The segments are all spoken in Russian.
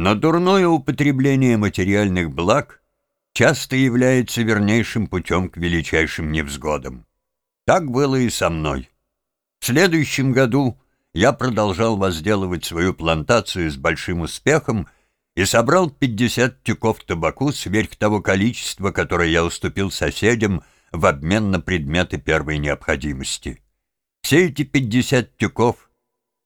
Но дурное употребление материальных благ часто является вернейшим путем к величайшим невзгодам. Так было и со мной. В следующем году я продолжал возделывать свою плантацию с большим успехом и собрал 50 тюков табаку сверх того количества, которое я уступил соседям в обмен на предметы первой необходимости. Все эти 50 тюков,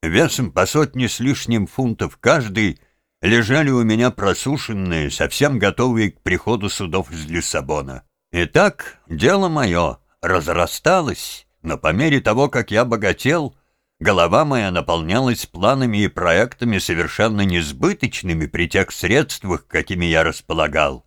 весом по сотне с лишним фунтов каждый, лежали у меня просушенные, совсем готовые к приходу судов из Лиссабона. Итак, дело мое разрасталось, но по мере того, как я богател, голова моя наполнялась планами и проектами совершенно несбыточными при тех средствах, какими я располагал.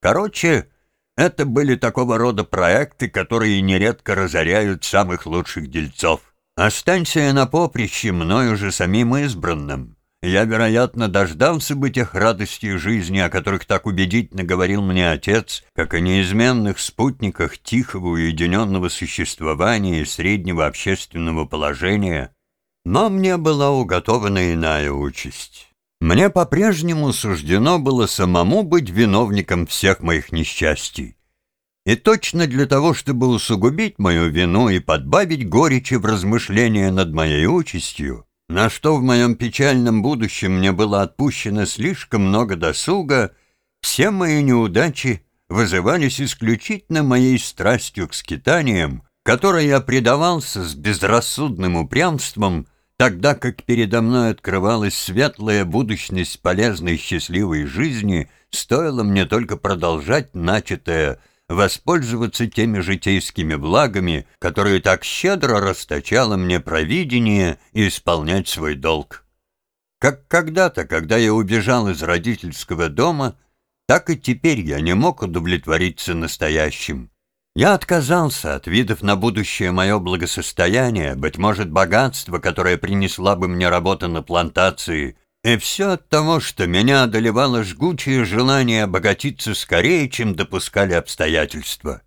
Короче, это были такого рода проекты, которые нередко разоряют самых лучших дельцов. Останься я на поприще мною же самим избранным. Я, вероятно, дождался бы тех радостей жизни, о которых так убедительно говорил мне отец, как о неизменных спутниках тихого уединенного существования и среднего общественного положения. Но мне была уготована иная участь. Мне по-прежнему суждено было самому быть виновником всех моих несчастий. И точно для того, чтобы усугубить мою вину и подбавить горечи в размышления над моей участью, на что в моем печальном будущем мне было отпущено слишком много досуга, все мои неудачи вызывались исключительно моей страстью к скитаниям, которой я предавался с безрассудным упрямством, тогда как передо мной открывалась светлая будущность полезной счастливой жизни, стоило мне только продолжать начатое – воспользоваться теми житейскими благами, которые так щедро расточало мне провидение и исполнять свой долг. Как когда-то, когда я убежал из родительского дома, так и теперь я не мог удовлетвориться настоящим. Я отказался от видов на будущее мое благосостояние, быть может, богатство, которое принесла бы мне работа на плантации, и все от того, что меня одолевало жгучее желание обогатиться скорее, чем допускали обстоятельства.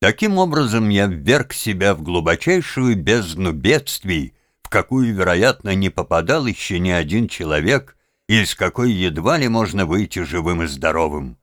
Таким образом, я вверг себя в глубочайшую бездну бедствий, в какую, вероятно, не попадал еще ни один человек, и из какой едва ли можно выйти живым и здоровым.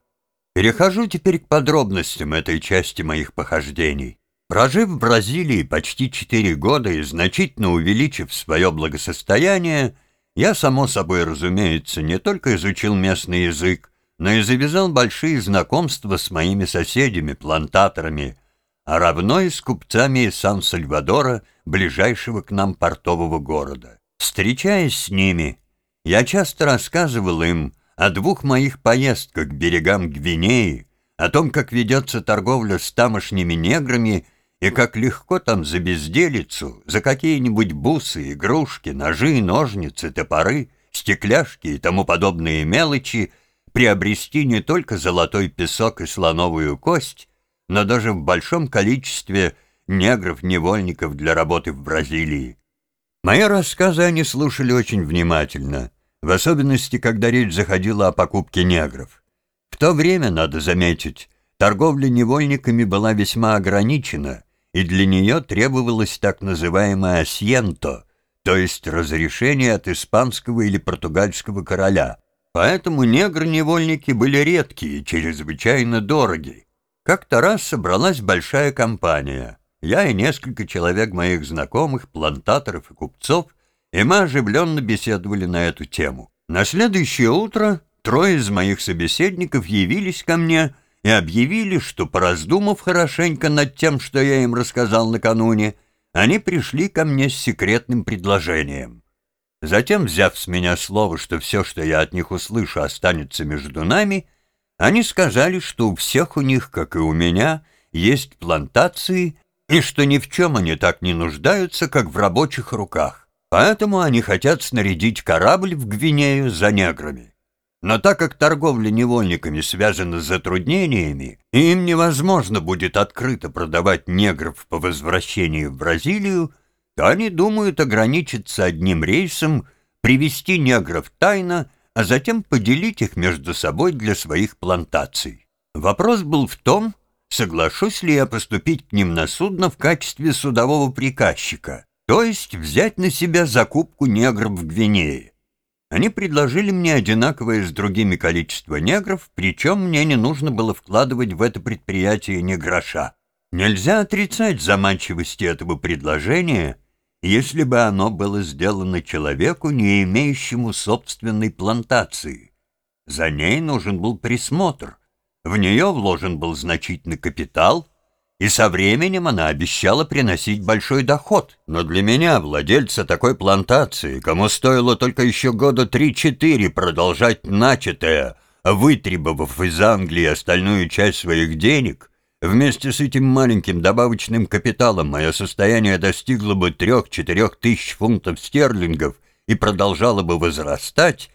Перехожу теперь к подробностям этой части моих похождений. Прожив в Бразилии почти четыре года и значительно увеличив свое благосостояние, я, само собой разумеется, не только изучил местный язык, но и завязал большие знакомства с моими соседями, плантаторами, а равно и с купцами из Сан-Сальвадора, ближайшего к нам портового города. Встречаясь с ними, я часто рассказывал им о двух моих поездках к берегам Гвинеи, о том, как ведется торговля с тамошними неграми и как легко там за безделицу, за какие-нибудь бусы, игрушки, ножи, ножницы, топоры, стекляшки и тому подобные мелочи приобрести не только золотой песок и слоновую кость, но даже в большом количестве негров-невольников для работы в Бразилии. Мои рассказы они слушали очень внимательно, в особенности, когда речь заходила о покупке негров. В то время, надо заметить, торговля невольниками была весьма ограничена — и для нее требовалось так называемое «асьенто», то есть разрешение от испанского или португальского короля. Поэтому негры-невольники были редкие и чрезвычайно дороги. Как-то раз собралась большая компания. Я и несколько человек моих знакомых, плантаторов и купцов, и мы оживленно беседовали на эту тему. На следующее утро трое из моих собеседников явились ко мне и объявили, что, пораздумав хорошенько над тем, что я им рассказал накануне, они пришли ко мне с секретным предложением. Затем, взяв с меня слово, что все, что я от них услышу, останется между нами, они сказали, что у всех у них, как и у меня, есть плантации, и что ни в чем они так не нуждаются, как в рабочих руках. Поэтому они хотят снарядить корабль в Гвинею за неграми. Но так как торговля невольниками связана с затруднениями, им невозможно будет открыто продавать негров по возвращении в Бразилию, то они думают ограничиться одним рейсом, привести негров тайно, а затем поделить их между собой для своих плантаций. Вопрос был в том, соглашусь ли я поступить к ним на судно в качестве судового приказчика, то есть взять на себя закупку негров в Гвинее. Они предложили мне одинаковое с другими количество негров, причем мне не нужно было вкладывать в это предприятие ни гроша. Нельзя отрицать заманчивости этого предложения, если бы оно было сделано человеку, не имеющему собственной плантации. За ней нужен был присмотр, в нее вложен был значительный капитал, и со временем она обещала приносить большой доход. Но для меня, владельца такой плантации, кому стоило только еще года три-четыре продолжать начатое, вытребовав из Англии остальную часть своих денег, вместе с этим маленьким добавочным капиталом мое состояние достигло бы трех-четырех тысяч фунтов стерлингов и продолжало бы возрастать,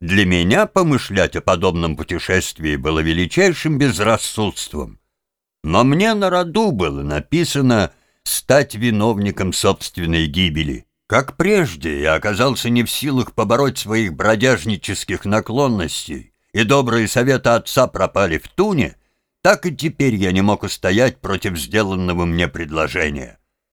для меня помышлять о подобном путешествии было величайшим безрассудством. Но мне на роду было написано стать виновником собственной гибели. Как прежде я оказался не в силах побороть своих бродяжнических наклонностей, и добрые советы отца пропали в туне, так и теперь я не мог устоять против сделанного мне предложения.